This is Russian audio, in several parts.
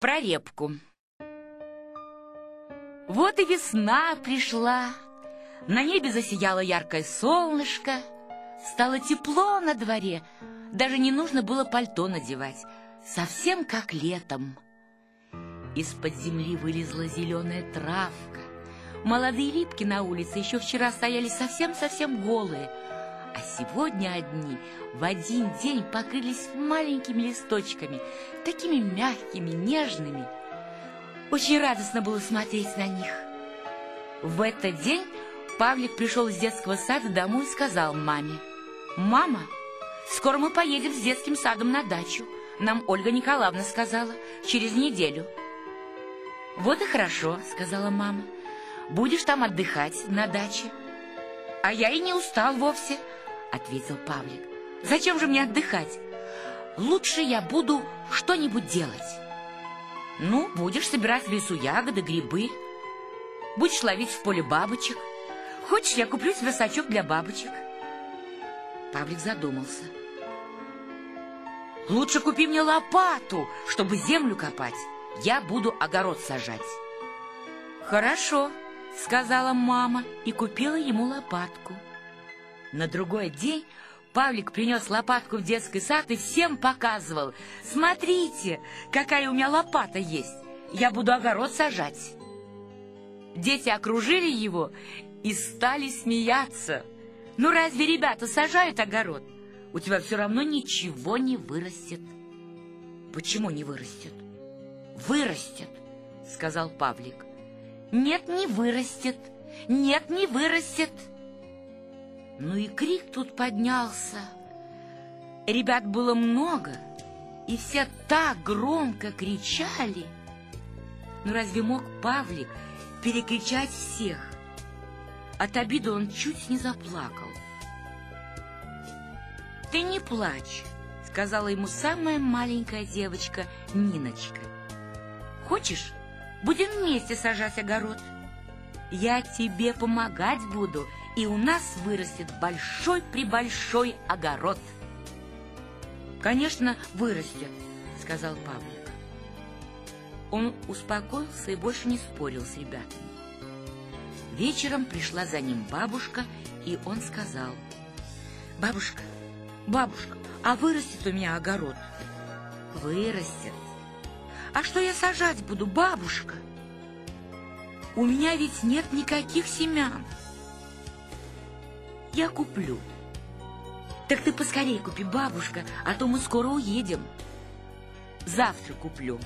Про репку. Вот и весна пришла. На небе засияло яркое солнышко. Стало тепло на дворе. Даже не нужно было пальто надевать. Совсем как летом. Из-под земли вылезла зеленая травка. Молодые липки на улице еще вчера стояли совсем-совсем голые. А сегодня одни в один день покрылись маленькими листочками, такими мягкими, нежными. Очень радостно было смотреть на них. В этот день Павлик пришел из детского сада домой и сказал маме, «Мама, скоро мы поедем с детским садом на дачу. Нам Ольга Николаевна сказала, через неделю». «Вот и хорошо», — сказала мама. «Будешь там отдыхать на даче». «А я и не устал вовсе», — ответил Павлик. «Зачем же мне отдыхать? Лучше я буду что-нибудь делать». «Ну, будешь собирать в лесу ягоды, грибы, будешь ловить в поле бабочек. Хочешь, я куплю тебе сачок для бабочек?» Павлик задумался. «Лучше купи мне лопату, чтобы землю копать. Я буду огород сажать». «Хорошо», — сказала мама и купила ему лопатку. На другой день Павлик принес лопатку в детский сад и всем показывал. «Смотрите, какая у меня лопата есть! Я буду огород сажать!» Дети окружили его и стали смеяться. «Ну разве ребята сажают огород? У тебя все равно ничего не вырастет». «Почему не вырастет?» «Вырастет», — сказал Павлик. «Нет, не вырастет! Нет, не вырастет!» Ну и крик тут поднялся. Ребят было много, и все так громко кричали. Ну разве мог Павлик перекричать всех? От обиды он чуть не заплакал. «Ты не плачь», — сказала ему самая маленькая девочка Ниночка. «Хочешь, будем вместе сажать огород? Я тебе помогать буду и у нас вырастет большой-пребольшой огород. «Конечно, вырастет», — сказал Павлик. Он успокоился и больше не спорил с ребятами. Вечером пришла за ним бабушка, и он сказал, «Бабушка, бабушка, а вырастет у меня огород?» «Вырастет. А что я сажать буду, бабушка?» «У меня ведь нет никаких семян» я куплю. Так ты поскорее купи, бабушка, а то мы скоро уедем. Завтра куплю.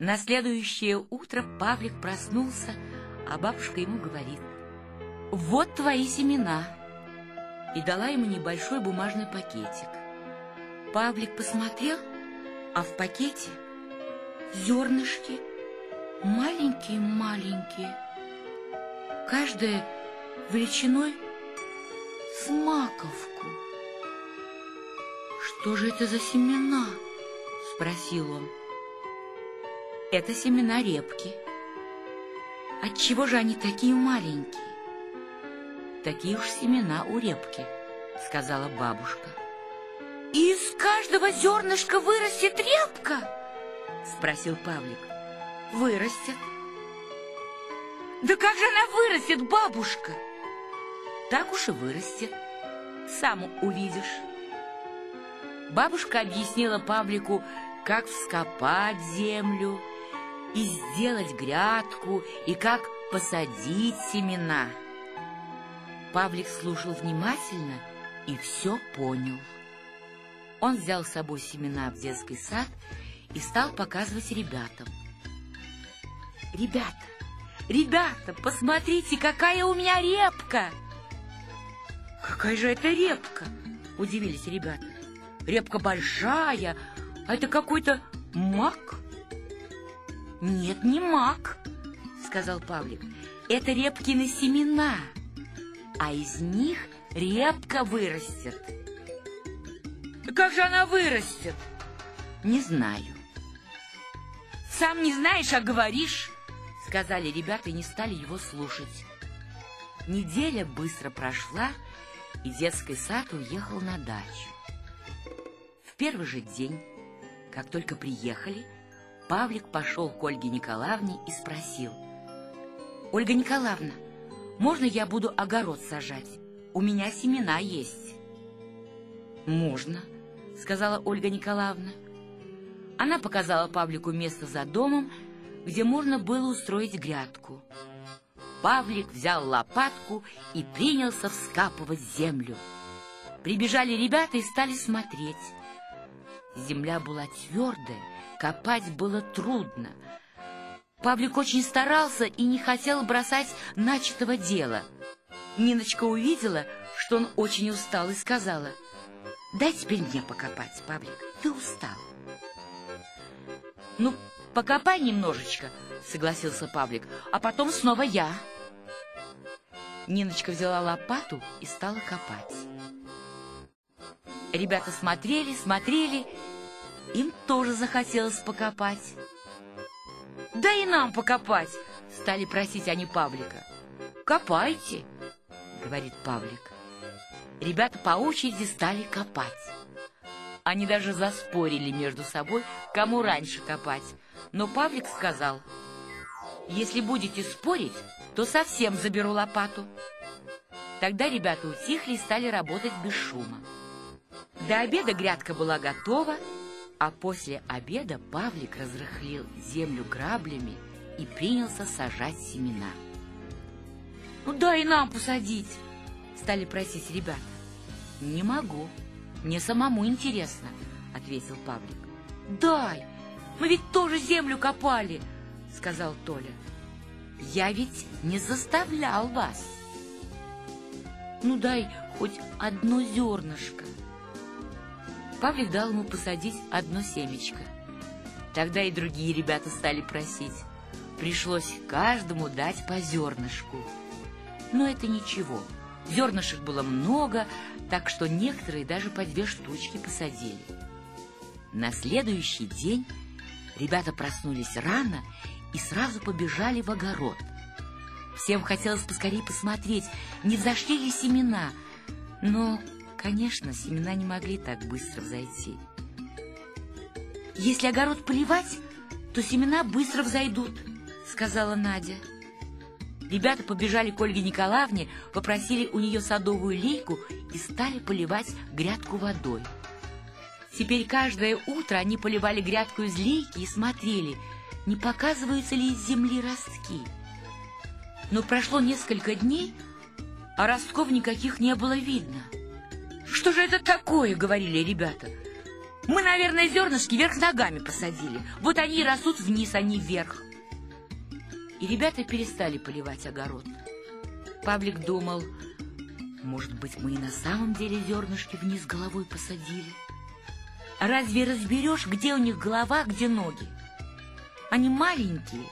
На следующее утро Павлик проснулся, а бабушка ему говорит, «Вот твои семена!» и дала ему небольшой бумажный пакетик. Павлик посмотрел, а в пакете зернышки маленькие-маленькие каждая величиной с маковку. «Что же это за семена?» — спросил он. «Это семена репки. Отчего же они такие маленькие?» «Такие уж семена у репки», — сказала бабушка. «И из каждого зернышка вырастет репка?» — спросил Павлик. «Вырастет», да как же она вырастет, бабушка? Так уж и вырастет. Сам увидишь. Бабушка объяснила Павлику, как вскопать землю и сделать грядку, и как посадить семена. Павлик слушал внимательно и все понял. Он взял с собой семена в детский сад и стал показывать ребятам. «Ребята, Ребята, посмотрите, какая у меня репка! Какая же это репка? Удивились ребята. Репка большая, а это какой-то мак? Нет, не мак, сказал Павлик. Это репкины семена, а из них репка вырастет. Как же она вырастет? Не знаю. Сам не знаешь, а говоришь сказали ребята и не стали его слушать. Неделя быстро прошла, и детский сад уехал на дачу. В первый же день, как только приехали, Павлик пошел к Ольге Николаевне и спросил. «Ольга Николаевна, можно я буду огород сажать? У меня семена есть». «Можно», — сказала Ольга Николаевна. Она показала Павлику место за домом, где можно было устроить грядку. Павлик взял лопатку и принялся вскапывать землю. Прибежали ребята и стали смотреть. Земля была твердая, копать было трудно. Павлик очень старался и не хотел бросать начатого дела. Ниночка увидела, что он очень устал, и сказала, «Дай теперь мне покопать, Павлик, ты устал». «Ну, покопай немножечко», — согласился Павлик, «а потом снова я». Ниночка взяла лопату и стала копать. Ребята смотрели, смотрели, им тоже захотелось покопать. «Да и нам покопать!» — стали просить они Павлика. «Копайте!» — говорит Павлик. Ребята по очереди стали копать. Они даже заспорили между собой, кому раньше копать. Но Павлик сказал, «Если будете спорить, то совсем заберу лопату». Тогда ребята утихли и стали работать без шума. До обеда грядка была готова, а после обеда Павлик разрыхлил землю граблями и принялся сажать семена. «Ну дай нам посадить!» — стали просить ребята. «Не могу, мне самому интересно», — ответил Павлик. «Дай, мы ведь тоже землю копали», — сказал Толя. «Я ведь не заставлял вас». «Ну дай хоть одно зернышко», Павлик дал ему посадить одно семечко. Тогда и другие ребята стали просить. Пришлось каждому дать по зернышку. Но это ничего. Зернышек было много, так что некоторые даже по две штучки посадили. На следующий день ребята проснулись рано и сразу побежали в огород. Всем хотелось поскорее посмотреть, не взошли ли семена, но Конечно, семена не могли так быстро взойти. «Если огород поливать, то семена быстро взойдут», — сказала Надя. Ребята побежали к Ольге Николаевне, попросили у нее садовую лейку и стали поливать грядку водой. Теперь каждое утро они поливали грядку из лейки и смотрели, не показываются ли из земли ростки. Но прошло несколько дней, а ростков никаких не было видно. «Что же это такое?» — говорили ребята. «Мы, наверное, зернышки вверх ногами посадили. Вот они и растут вниз, а не вверх». И ребята перестали поливать огород. Павлик думал, может быть, мы и на самом деле зернышки вниз головой посадили. Разве разберешь, где у них голова, где ноги? Они маленькие.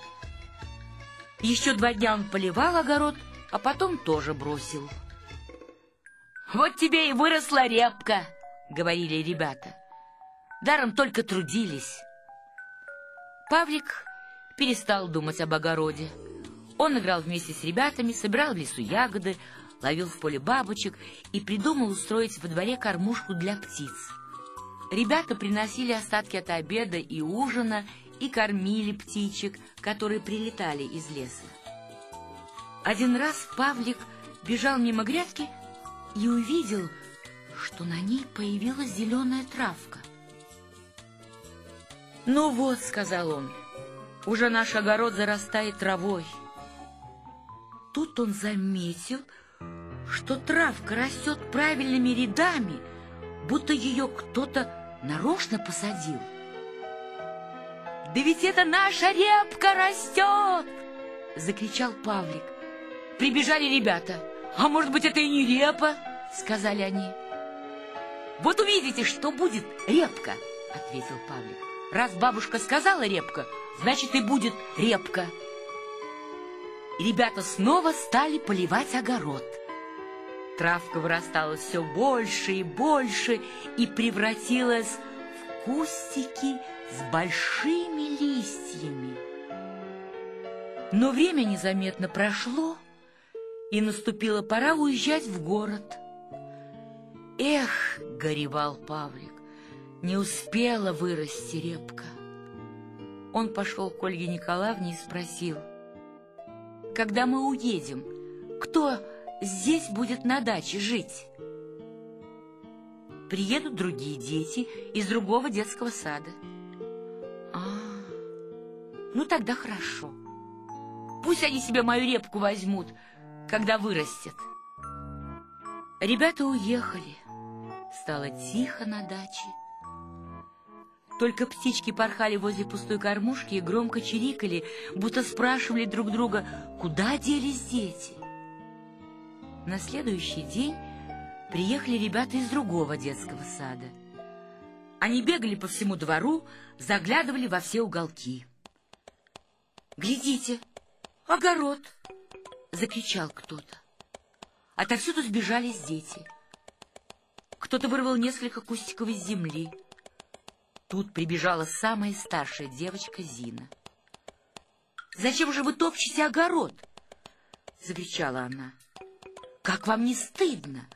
Еще два дня он поливал огород, а потом тоже бросил. «Вот тебе и выросла репка», — говорили ребята. Даром только трудились. Павлик перестал думать об огороде. Он играл вместе с ребятами, собирал в лесу ягоды, ловил в поле бабочек и придумал устроить во дворе кормушку для птиц. Ребята приносили остатки от обеда и ужина и кормили птичек, которые прилетали из леса. Один раз Павлик бежал мимо грядки и увидел, что на ней появилась зеленая травка. «Ну вот», — сказал он, — «уже наш огород зарастает травой». Тут он заметил, что травка растет правильными рядами, будто ее кто-то нарочно посадил. «Да ведь это наша репка растет!» — закричал Павлик. Прибежали ребята — «А может быть, это и не репа?» — сказали они. «Вот увидите, что будет репка!» — ответил Павлик. «Раз бабушка сказала репка, значит и будет репка!» И ребята снова стали поливать огород. Травка вырастала все больше и больше и превратилась в кустики с большими листьями. Но время незаметно прошло, и наступила пора уезжать в город. «Эх!» — горевал Павлик. Не успела вырасти репка. Он пошел к Ольге Николаевне и спросил, «Когда мы уедем, кто здесь будет на даче жить?» Приедут другие дети из другого детского сада. А, ну тогда хорошо. Пусть они себе мою репку возьмут, когда вырастет. Ребята уехали. Стало тихо на даче. Только птички порхали возле пустой кормушки и громко чирикали, будто спрашивали друг друга, куда делись дети. На следующий день приехали ребята из другого детского сада. Они бегали по всему двору, заглядывали во все уголки. «Глядите, огород!» — закричал кто-то. Отовсюду сбежались дети. Кто-то вырвал несколько кустиков из земли. Тут прибежала самая старшая девочка Зина. «Зачем же вы топчете огород?» — закричала она. «Как вам не стыдно?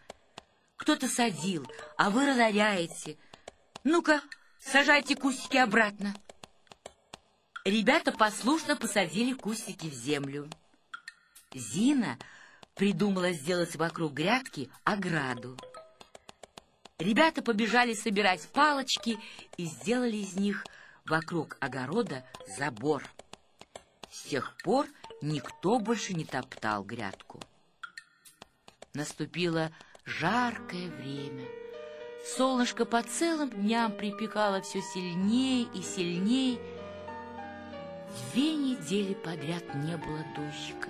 Кто-то садил, а вы разоряете. Ну-ка, сажайте кустики обратно». Ребята послушно посадили кустики в землю. Зина придумала сделать вокруг грядки ограду. Ребята побежали собирать палочки и сделали из них вокруг огорода забор. С тех пор никто больше не топтал грядку. Наступило жаркое время. Солнышко по целым дням припекало все сильнее и сильнее. Две недели подряд не было дождика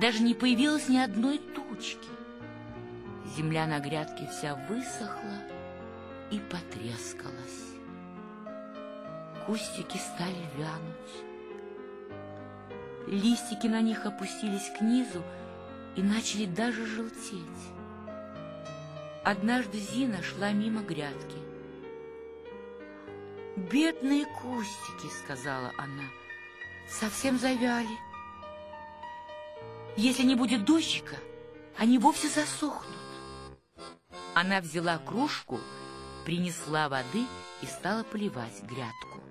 даже не появилось ни одной тучки. Земля на грядке вся высохла и потрескалась. Кустики стали вянуть. Листики на них опустились к низу и начали даже желтеть. Однажды Зина шла мимо грядки. «Бедные кустики», — сказала она, — «совсем завяли. Если не будет дождика, они вовсе засохнут. Она взяла кружку, принесла воды и стала поливать грядку.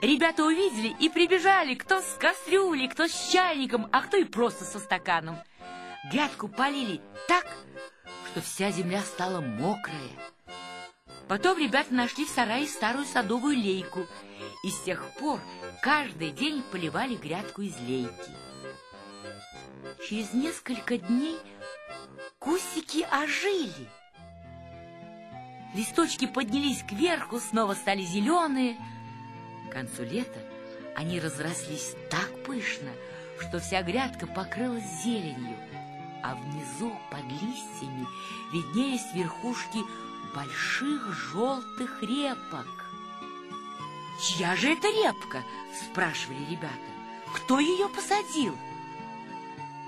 Ребята увидели и прибежали, кто с кастрюлей, кто с чайником, а кто и просто со стаканом. Грядку полили так, что вся земля стала мокрая. Потом ребята нашли в сарае старую садовую лейку и с тех пор каждый день поливали грядку из лейки. Через несколько дней кустики ожили. Листочки поднялись кверху, снова стали зеленые. К концу лета они разрослись так пышно, что вся грядка покрылась зеленью, а внизу под листьями виднелись верхушки больших желтых репок. «Чья же это репка?» — спрашивали ребята. «Кто ее посадил?»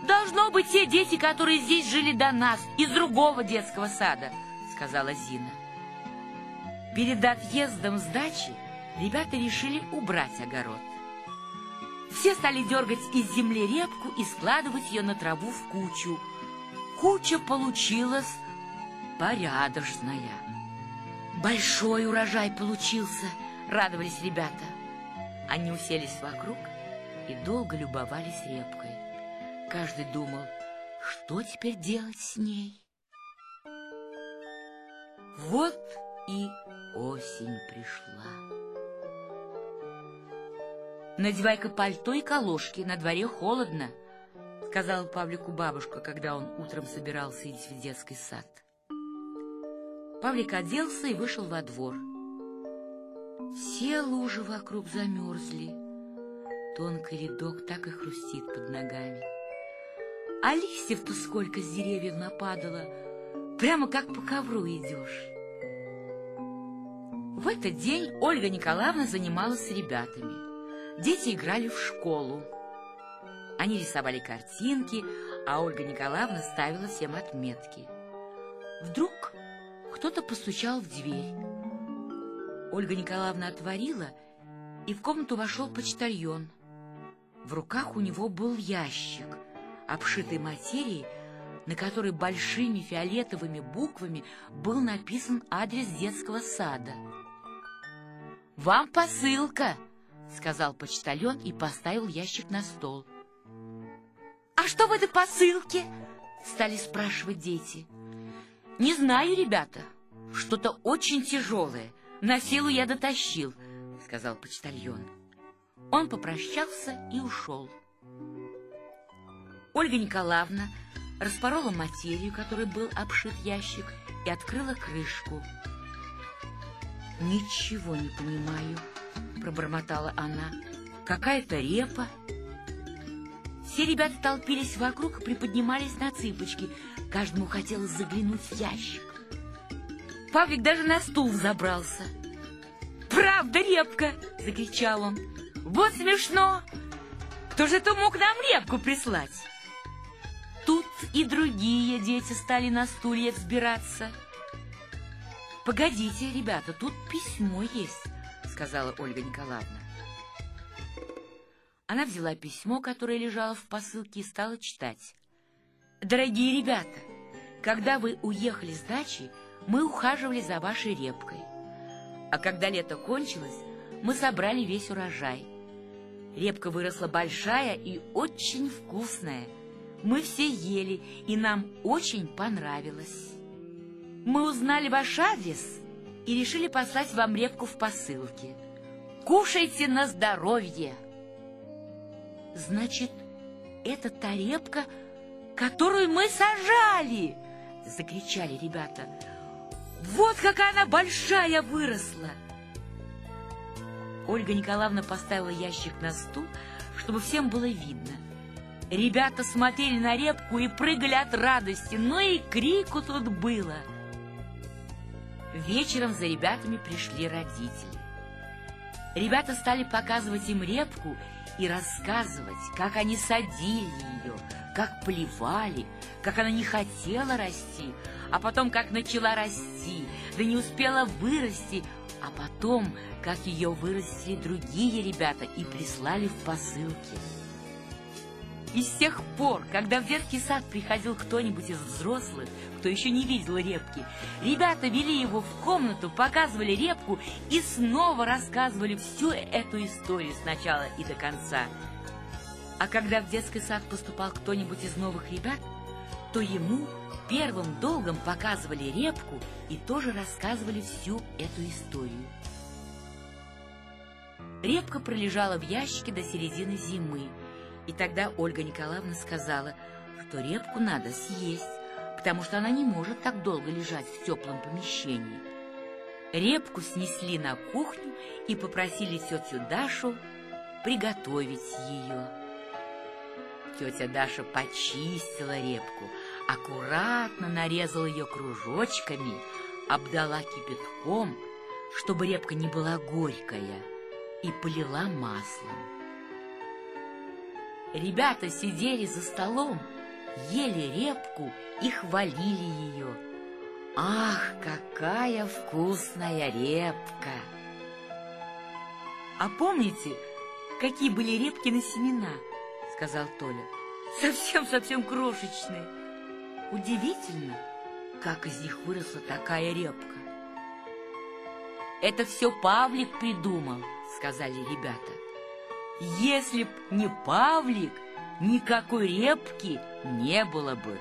«Должно быть те дети, которые здесь жили до нас, из другого детского сада», — сказала Зина. Перед отъездом с дачи ребята решили убрать огород. Все стали дергать из земли репку и складывать ее на траву в кучу. Куча получилась порядочная. Большой урожай получился, радовались ребята. Они уселись вокруг и долго любовались репкой. Каждый думал, что теперь делать с ней. Вот и осень пришла. «Надевай-ка пальто и колошки, на дворе холодно», — сказала Павлику бабушка, когда он утром собирался идти в детский сад. Павлик оделся и вышел во двор. Все лужи вокруг замерзли. Тонкий рядок так и хрустит под ногами. А листьев-то сколько с деревьев нападало, прямо как по ковру идешь. В этот день Ольга Николаевна занималась с ребятами. Дети играли в школу. Они рисовали картинки, а Ольга Николаевна ставила всем отметки. Вдруг кто-то постучал в дверь. Ольга Николаевна отворила, и в комнату вошел почтальон. В руках у него был ящик, обшитый материей, на которой большими фиолетовыми буквами был написан адрес детского сада. «Вам посылка!» — сказал почтальон и поставил ящик на стол. «А что в этой посылке?» — стали спрашивать дети. «Не знаю, ребята. Что-то очень тяжелое. На силу я дотащил», — сказал почтальон. Он попрощался и ушел. Ольга Николаевна распорола материю, которой был обшит ящик, и открыла крышку. «Ничего не понимаю», — пробормотала она. «Какая-то репа». Все ребята толпились вокруг и приподнимались на цыпочки. Каждому хотелось заглянуть в ящик. Павлик даже на стул забрался. «Правда, репка!» — закричал он. «Вот смешно! Кто же это мог нам репку прислать?» И другие дети стали на стулья взбираться. «Погодите, ребята, тут письмо есть», — сказала Ольга Николаевна. Она взяла письмо, которое лежало в посылке, и стала читать. «Дорогие ребята, когда вы уехали с дачи, мы ухаживали за вашей репкой. А когда лето кончилось, мы собрали весь урожай. Репка выросла большая и очень вкусная — мы все ели, и нам очень понравилось. Мы узнали ваш адрес и решили послать вам репку в посылке. Кушайте на здоровье. Значит, это та репка, которую мы сажали, закричали ребята. Вот как она большая выросла. Ольга Николаевна поставила ящик на стул, чтобы всем было видно. Ребята смотрели на репку и прыгали от радости, но и крику тут было. Вечером за ребятами пришли родители. Ребята стали показывать им репку и рассказывать, как они садили ее, как плевали, как она не хотела расти, а потом как начала расти, да не успела вырасти, а потом как ее вырастили другие ребята и прислали в посылке. И с тех пор, когда в детский сад приходил кто-нибудь из взрослых, кто еще не видел репки, ребята вели его в комнату, показывали репку и снова рассказывали всю эту историю с начала и до конца. А когда в детский сад поступал кто-нибудь из новых ребят, то ему первым долгом показывали репку и тоже рассказывали всю эту историю. Репка пролежала в ящике до середины зимы, и тогда Ольга Николаевна сказала, что репку надо съесть, потому что она не может так долго лежать в теплом помещении. Репку снесли на кухню и попросили тетю Дашу приготовить ее. Тетя Даша почистила репку, аккуратно нарезала ее кружочками, обдала кипятком, чтобы репка не была горькая, и полила маслом. Ребята сидели за столом, ели репку и хвалили ее. Ах, какая вкусная репка! А помните, какие были репки на семена? Сказал Толя. Совсем-совсем крошечные. Удивительно, как из них выросла такая репка. Это все Павлик придумал, сказали ребята. Если б не Павлик, никакой репки не было бы.